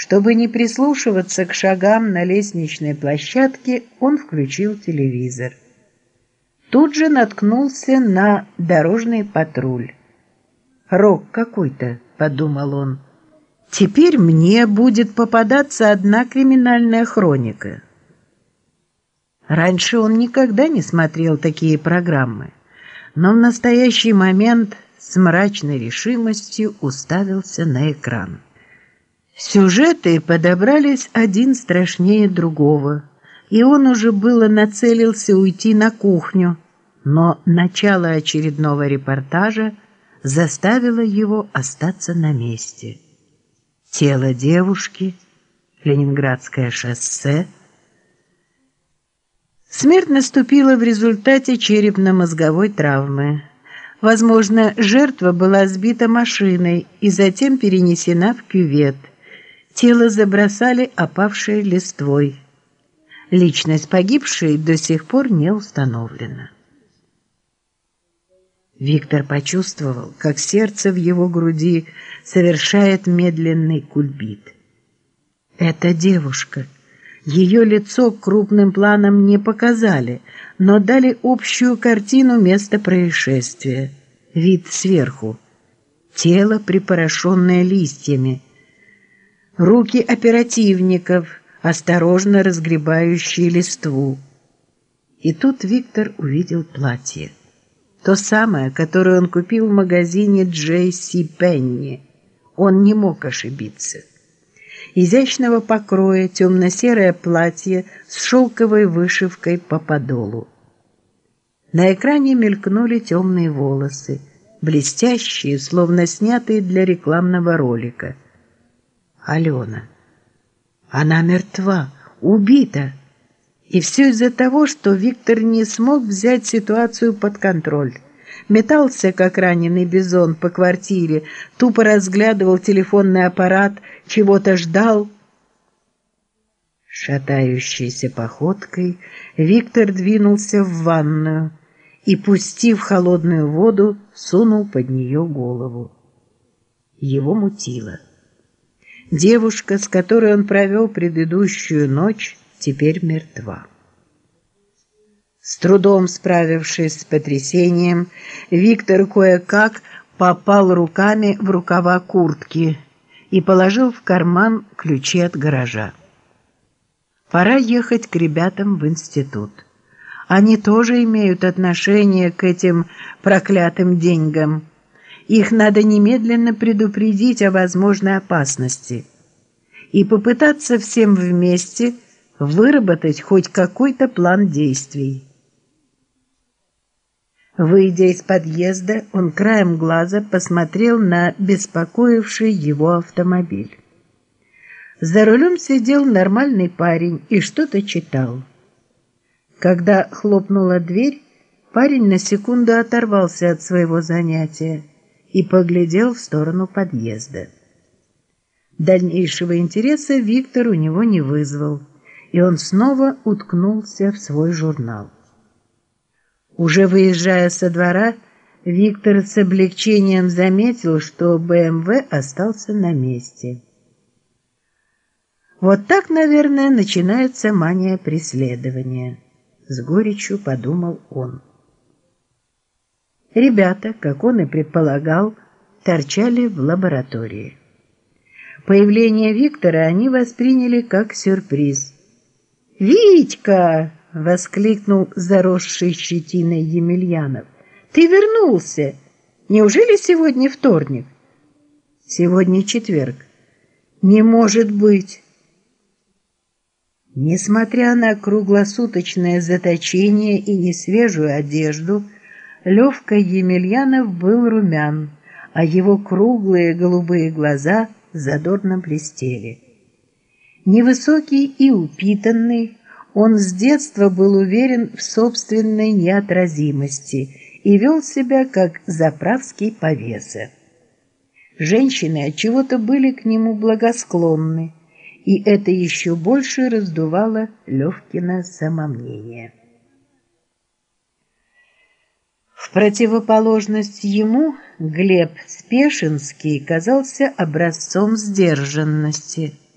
Чтобы не прислушиваться к шагам на лестничной площадке, он включил телевизор. Тут же наткнулся на дорожный патруль. «Рок какой-то», — подумал он. «Теперь мне будет попадаться одна криминальная хроника». Раньше он никогда не смотрел такие программы, но в настоящий момент с мрачной решимостью уставился на экран. Сюжеты подобрались один страшнее другого, и он уже было нацелился уйти на кухню, но начало очередного репортажа заставило его остаться на месте. Тело девушки, Ленинградское шоссе. Смерть наступила в результате черепно-мозговой травмы. Возможно, жертва была сбита машиной и затем перенесена в кювет – Тело забросали опавшей листвой. Личность погибшей до сих пор не установлена. Виктор почувствовал, как сердце в его груди совершает медленный кульбит. Это девушка. Ее лицо крупным планом не показали, но дали общую картину места происшествия. Вид сверху. Тело, припорошенное листьями, руки оперативников, осторожно разгребающие листву. И тут Виктор увидел платье. То самое, которое он купил в магазине Джей Си Пенни. Он не мог ошибиться. Изящного покроя темно-серое платье с шелковой вышивкой по подолу. На экране мелькнули темные волосы, блестящие, словно снятые для рекламного ролика – Алена. Она мертва, убита. И все из-за того, что Виктор не смог взять ситуацию под контроль. Метался, как раненый бизон, по квартире, тупо разглядывал телефонный аппарат, чего-то ждал. Шатающейся походкой Виктор двинулся в ванную и, пустив холодную воду, сунул под нее голову. Его мутило. Девушка, с которой он провел предыдущую ночь, теперь мертва. С трудом справившись с потрясением, Виктор кое-как попал руками в рукава куртки и положил в карман ключи от гаража. Пора ехать к ребятам в институт. Они тоже имеют отношение к этим проклятым деньгам. Их надо немедленно предупредить о возможной опасности и попытаться всем вместе выработать хоть какой-то план действий. Выйдя из подъезда, он краем глаза посмотрел на беспокоивший его автомобиль. За рулем сидел нормальный парень и что-то читал. Когда хлопнула дверь, парень на секунду оторвался от своего занятия и поглядел в сторону подъезда. Дальнейшего интереса Виктор у него не вызвал, и он снова уткнулся в свой журнал. Уже выезжая со двора, Виктор с облегчением заметил, что БМВ остался на месте. Вот так, наверное, начинается мания преследования, с горечью подумал он. Ребята, как он и предполагал, торчали в лаборатории. Появление Виктора они восприняли как сюрприз. «Витька!» — воскликнул заросший щетиной Емельянов. «Ты вернулся! Неужели сегодня вторник?» «Сегодня четверг». «Не может быть!» Несмотря на круглосуточное заточение и несвежую одежду, Левка Емельянов был румян, а его круглые голубые глаза задорно блестели. Невысокий и упитанный, он с детства был уверен в собственной неотразимости и вел себя как заправский повеса. Женщины от чего-то были к нему благосклонны, и это еще больше раздувало Левкино самомнение. В противоположность ему Глеб Спешинский казался образцом сдержанности –